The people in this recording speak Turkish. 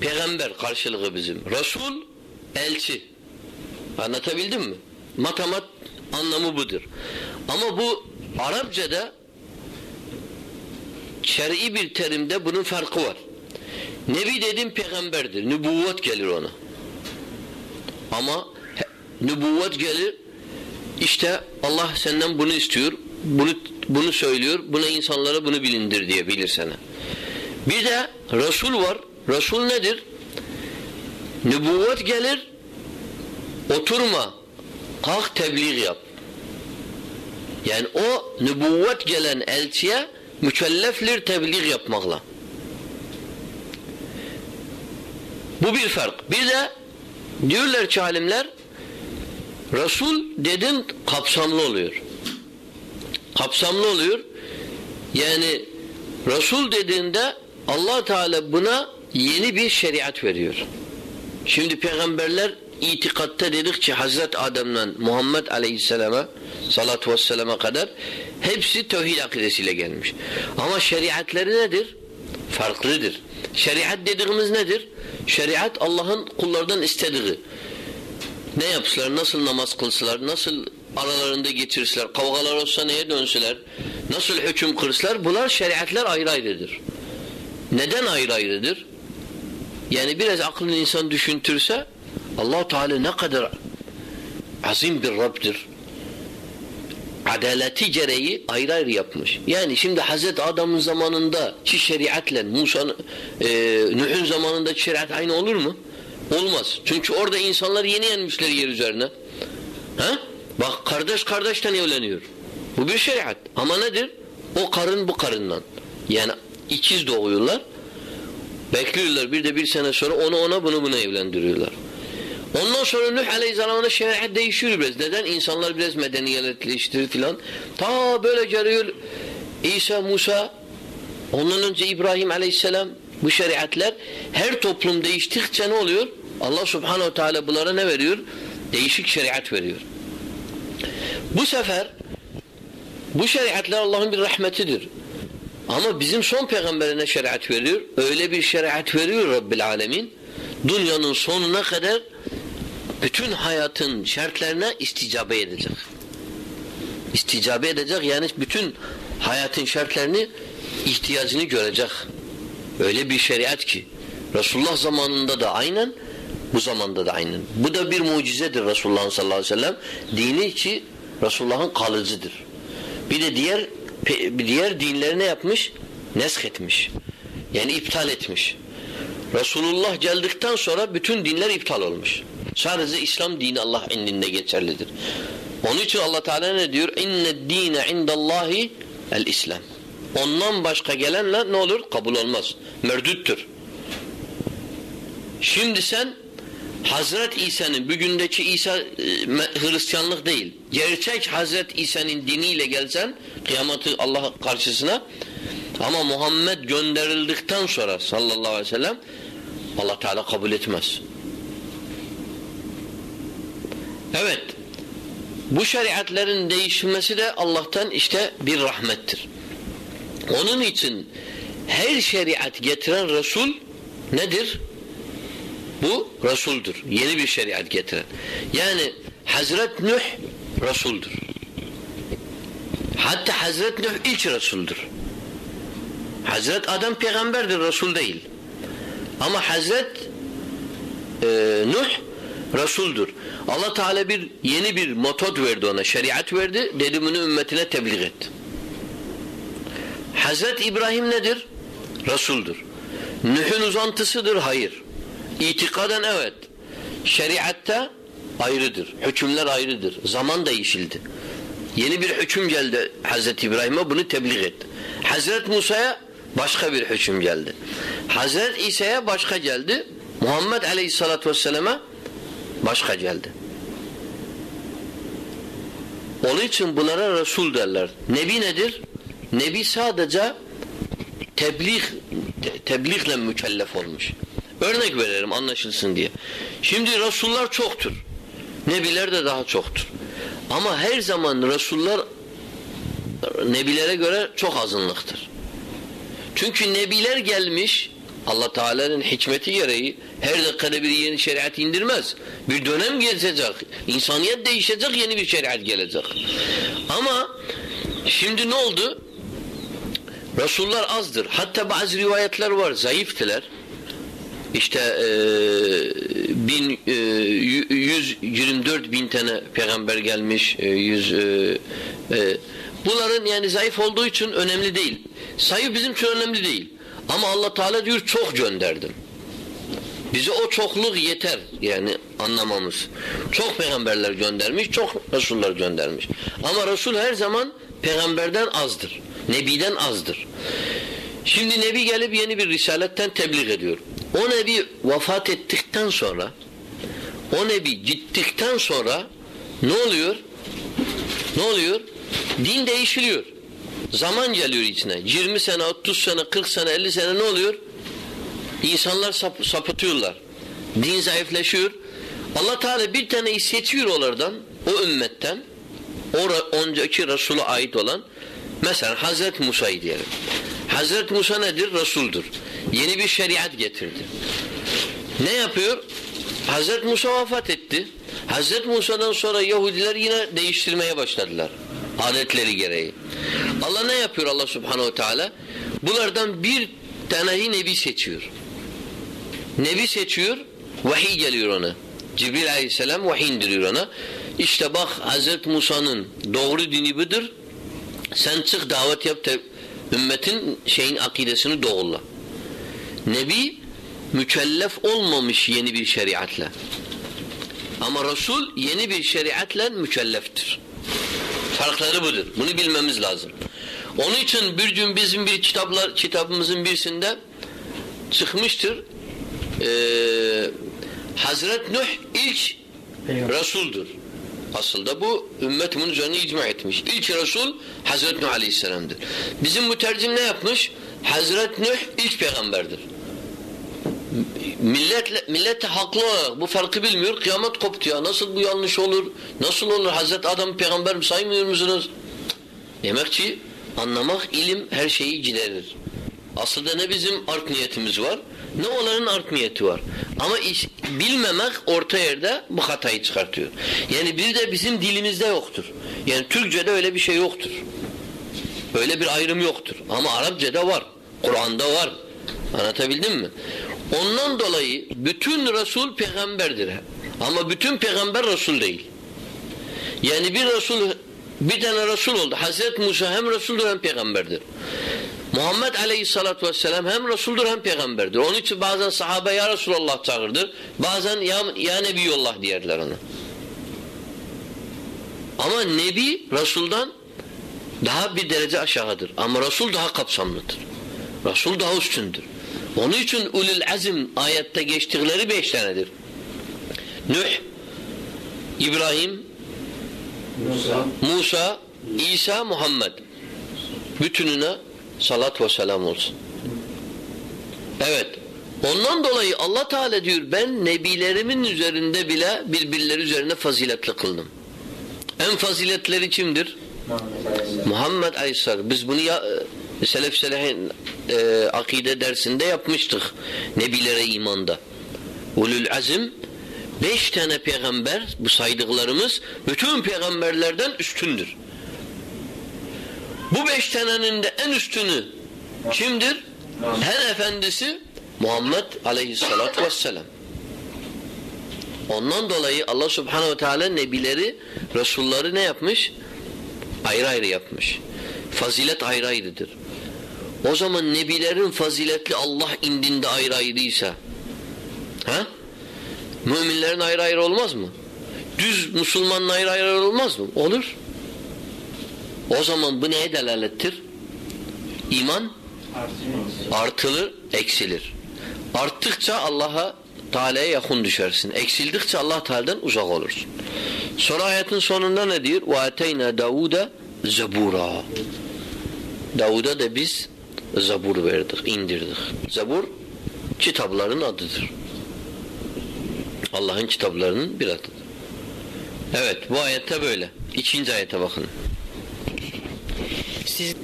peygamber karşılığı bizim. Resul elçi. Anlatabildim mi? Matamat anlamı budur. Ama bu Arapçada şer'i bir terimde bunun farkı var. Nebi dedim peygamberdir. Nübüvvet gelir ona. Ama nübüvvet gelir işte Allah senden bunu istiyor. Bunu bunu söylüyor. Buna insanlara bunu bilindir diye bilir sana. Bir de Resul var. Resul nedir? Nübüvvet gelir oturma kalk tebliğ yap. Yani o nübüvvet gelen elçiye mükelleflir tebliğ yapmakla. Bu bir fark. Bir de diyorlar ki alimler Resul dedin kapsamlı oluyor. Kapsamlı oluyor. Yani Resul dediğinde allah Teala buna yeni bir şeriat veriyor. Şimdi peygamberler itikatta dedikçe Hazret Adem'den Muhammed Aleyhisselam'a salatu vesselam'a kadar hepsi tevhid akidesiyle gelmiş. Ama şeriatları nedir? Farklıdır. Şeriat dediğimiz nedir? Şeriat Allah'ın kullardan istediği. Ne yapsınlar, nasıl namaz kılsılar, nasıl aralarında geçirsiler, kavgalar olsa neye dönsüler, nasıl hüküm kırsılar, bunlar şeriatlar ayrı ayrıdır. Neden ayrı ayrıdır? Yani biraz aklını insan düşüntürse allah Teala ne kadar azim bir Rabb'dir. Adaleti gereği ayrı ayrı yapmış. Yani şimdi Hazreti Adam'ın zamanında ki şeriatle Musa'nın e, Nuh'un zamanında şeriat aynı olur mu? Olmaz. Çünkü orada insanlar yeni yenmişler yer üzerine. Ha? Bak kardeş kardeşten evleniyor. Bu bir şeriat. Ama nedir? O karın bu karından. Yani ikiz doğuyorlar. Bekliyorlar bir de bir sene sonra onu ona bunu buna evlendiriyorlar. Ondan sonra Nuh Aleyhisselam'da şeriat değişiyor biraz. Neden? İnsanlar biraz medeniyetleştirir filan. Ta böyle geliyor İsa, Musa, ondan önce İbrahim Aleyhisselam bu şeriatler her toplum değiştikçe ne oluyor? Allah Subhanahu Teala bunlara ne veriyor? Değişik şeriat veriyor. Bu sefer bu şeriatlar Allah'ın bir rahmetidir. Ama bizim son peygamberine şeriat veriyor. Öyle bir şeriat veriyor Rabbil Alemin. Dünyanın sonuna kadar bütün hayatın şartlarına isticabe edecek. İsticabe edecek yani bütün hayatın şartlarını ihtiyacını görecek. Öyle bir şeriat ki Resulullah zamanında da aynen bu zamanda da aynen. Bu da bir mucizedir Resulullah sallallahu aleyhi ve sellem. Dini ki Resulullah'ın kalıcıdır. Bir de diğer diğer dinleri ne yapmış? Nesk etmiş. Yani iptal etmiş. Resulullah geldikten sonra bütün dinler iptal olmuş. Sadece İslam dini Allah indinde geçerlidir. Onun için Allah Teala ne diyor? İnne dine indallahi el İslam. Ondan başka gelenler ne olur? Kabul olmaz. Merdüttür. Şimdi sen Hazret İsa'nın bugündeki İsa e, Hristiyanlık değil. Gerçek Hazret İsa'nın diniyle gelsen kıyameti Allah karşısına ama Muhammed gönderildikten sonra sallallahu aleyhi ve sellem Allah Teala kabul etmez. Evet. Bu şeriatlerin değişmesi de Allah'tan işte bir rahmettir. Onun için her şeriat getiren Resul nedir? Bu Resul'dur. Yeni bir şeriat getiren. Yani Hazret Nuh Resul'dur. Hatta Hazret Nuh ilk Resul'dur. Hazret Adam peygamberdir, Resul değil. Ama Hazret e, Nuh Resul'dur. Allah Teala bir yeni bir metod verdi ona, şeriat verdi, dedi bunu ümmetine tebliğ et. Hazret İbrahim nedir? Resul'dur. Nuh'un uzantısıdır? Hayır. İtikaden evet. Şeriatta ayrıdır. Hükümler ayrıdır. Zaman değişildi. Yeni bir hüküm geldi Hazreti İbrahim'e bunu tebliğ etti. Hazret Musa'ya başka bir hüküm geldi. Hazret İsa'ya başka geldi. Muhammed Aleyhisselatü Vesselam'a başka geldi. Onun için bunlara Resul derler. Nebi nedir? Nebi sadece tebliğ te, tebliğle mükellef olmuş. Örnek verelim anlaşılsın diye. Şimdi Resullar çoktur. Nebiler de daha çoktur. Ama her zaman Resullar Nebilere göre çok azınlıktır. Çünkü Nebiler gelmiş Allah Teala'nın hikmeti gereği her dakikada bir yeni şeriat indirmez. Bir dönem gelecek. İnsaniyet değişecek, yeni bir şeriat gelecek. Ama şimdi ne oldu? Resullar azdır. Hatta bazı rivayetler var, zayıftılar. İşte e, bin, e, 124 bin tane peygamber gelmiş. E, 100, e, e, bunların yani zayıf olduğu için önemli değil. Sayı bizim için önemli değil. Ama Allah Teala diyor çok gönderdim. Bize o çokluk yeter yani anlamamız. Çok peygamberler göndermiş, çok Resuller göndermiş. Ama Resul her zaman peygamberden azdır. Nebiden azdır. Şimdi Nebi gelip yeni bir risaletten tebliğ ediyor. O Nebi vefat ettikten sonra o Nebi gittikten sonra ne oluyor? Ne oluyor? Din değişiliyor. Zaman geliyor içine. 20 sene, 30 sene, 40 sene, 50 sene ne oluyor? İnsanlar sap sapıtıyorlar. Din zayıfleşiyor. Allah Teala bir taneyi seçiyor onlardan, o ümmetten, o önceki Resul'a ait olan mesela Hazreti Musa'yı diyelim. Hazreti Musa nedir? Resul'dur. Yeni bir şeriat getirdi. Ne yapıyor? Hazreti Musa vefat etti. Hazreti Musa'dan sonra Yahudiler yine değiştirmeye başladılar. Adetleri gereği. Allah ne yapıyor Allah subhanehu teala? Bunlardan bir tane nebi seçiyor. Nebi seçiyor, vahiy geliyor ona. Cibril aleyhisselam vahiy indiriyor ona. İşte bak Hazreti Musa'nın doğru dini budur. Sen çık davet yap ümmetin şeyin akidesini doğrulla. Nebi mükellef olmamış yeni bir şeriatla. Ama Resul yeni bir şeriatla mükelleftir. Farkları budur. Bunu bilmemiz lazım. Onun için bir gün bizim bir kitaplar kitabımızın birisinde çıkmıştır. Ee, Hazret Nuh ilk Resul'dur. Aslında bu ümmetimin üzerine icma etmiş. İlk Resul Hazret Nuh Aleyhisselam'dır. Bizim bu tercim ne yapmış? Hazret Nuh ilk peygamberdir. Millet, millet haklı olarak bu farkı bilmiyor. Kıyamet koptu ya. Nasıl bu yanlış olur? Nasıl olur? Hazret Adam peygamber mi saymıyor musunuz? Demek ki anlamak ilim her şeyi giderir. Aslında ne bizim art niyetimiz var ne onların art niyeti var. Ama iş, bilmemek orta yerde bu hatayı çıkartıyor. Yani bir de bizim dilimizde yoktur. Yani Türkçe'de öyle bir şey yoktur. Öyle bir ayrım yoktur. Ama Arapçada var. Kur'an'da var. Anlatabildim mi? Ondan dolayı bütün Resul peygamberdir. Ama bütün peygamber Resul değil. Yani bir Resul bir tane Resul oldu. Hazreti Musa hem Resuldur hem peygamberdir. Muhammed Aleyhisselatü Vesselam hem Resuldur hem peygamberdir. Onun için bazen sahabe ya Resulallah çağırdır. Bazen ya, ya Nebiyullah diyerler ona. Ama Nebi Resul'dan daha bir derece aşağıdır. Ama Resul daha kapsamlıdır. Resul daha üstündür. Onun için ulul azim ayette geçtikleri beş tanedir. Nuh, İbrahim, Musa, Musa İsa, Muhammed. Bütününe salat ve selam olsun. Evet. Ondan dolayı Allah Teala diyor ben nebilerimin üzerinde bile birbirleri üzerine faziletli kıldım. En faziletleri kimdir? Muhammed Aleyhisselam. Biz bunu ya e, Selef Selehin e, akide dersinde yapmıştık. Nebilere imanda. Ulul azim beş tane peygamber bu saydıklarımız bütün peygamberlerden üstündür. Bu beş tanenin de en üstünü kimdir? En efendisi Muhammed aleyhissalatu vesselam. Ondan dolayı Allah subhanehu ve teala nebileri, resulları ne yapmış? Ayrı ayrı yapmış. Fazilet ayrı ayrıdır. O zaman nebilerin faziletli Allah indinde ayrı ayrıysa ha? Müminlerin ayrı ayrı olmaz mı? Düz Müslümanın ayrı ayrı olmaz mı? Olur. O zaman bu neye delalettir? İman artılır, eksilir. Arttıkça Allah'a Teala'ya yakın düşersin. Eksildikçe Allah Teala'dan uzak olursun. Sonra ayetin sonunda ne diyor? وَاَتَيْنَا دَاوُدَ زَبُورًا Davud'a da biz zabur verdik, indirdik. Zabur kitapların adıdır. Allah'ın kitaplarının bir adıdır. Evet bu ayette böyle. İkinci ayete bakın. C'est